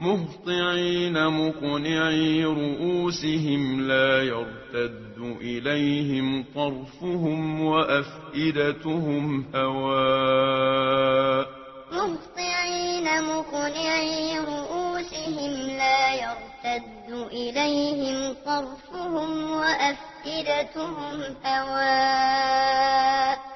مهطعين مقنعي رؤوسهم لا يرتد إليهم طرفهم وأفئدتهم هواء. مهطعين مقنعي رؤوسهم لا يرتد إليهم طرفهم وأفئدتهم هواء.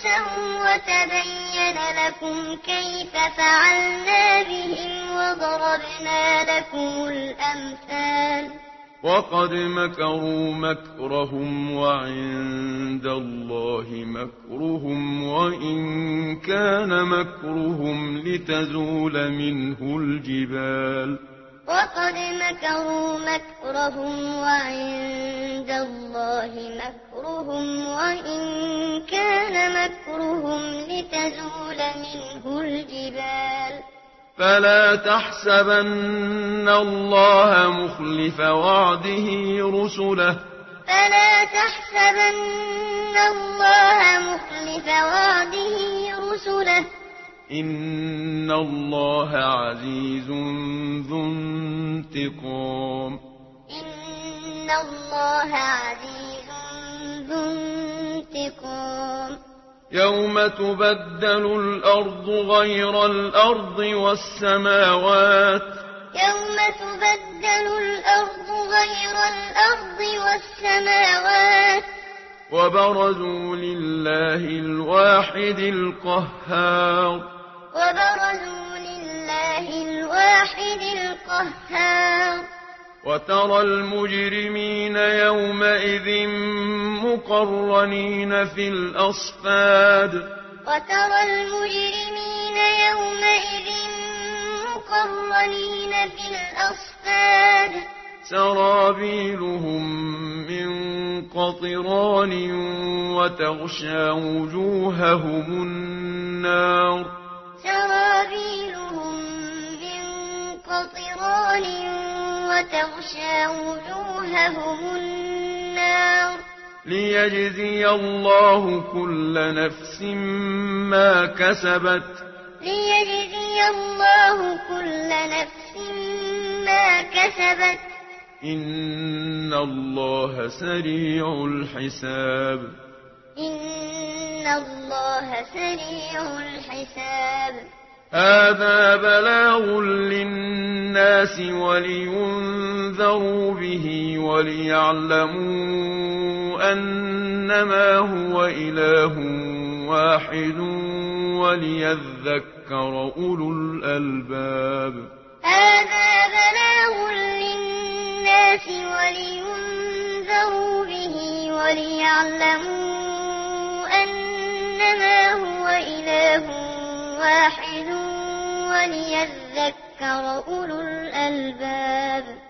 أنفسهم وتبين لكم كيف فعلنا بهم وضربنا لكم الأمثال. وقد مكروا مكرهم وعند الله مكرهم وإن كان مكرهم لتزول منه الجبال. وقد مكروا مكرهم وعند الله مكرهم وإن تزول منه الجبال. فلا تحسبن الله مخلف وعده رسله. فلا تحسبن الله مخلف وعده رسله. إن الله عزيز ذو انتقام. إن الله عزيز ذو انتقام. يوم تبدل الأرض غير الأرض والسماوات يوم تبدل الأرض غير الأرض والسماوات وبرزوا لله الواحد القهار وبرزوا لله الواحد القهار وترى المجرمين يومئذ مقرنين في الأصفاد. وترى المجرمين يومئذ مقرنين في الأصفاد. سرابيلهم من قطران وتغشى وجوههم النار. سرابيلهم من قطران وتغشى وجوههم النار. ليجزي الله كل نفس ما كسبت ليجزي الله كل نفس ما كسبت إن الله سريع الحساب إن الله سريع الحساب هذا بلاغ للناس ولينذروا به وليعلموا أنما هو إله واحد وليذكر أولو الألباب. هذا بلاغ للناس ولينذروا به وليعلموا أنما هو إله واحد وليذكر أولو الألباب.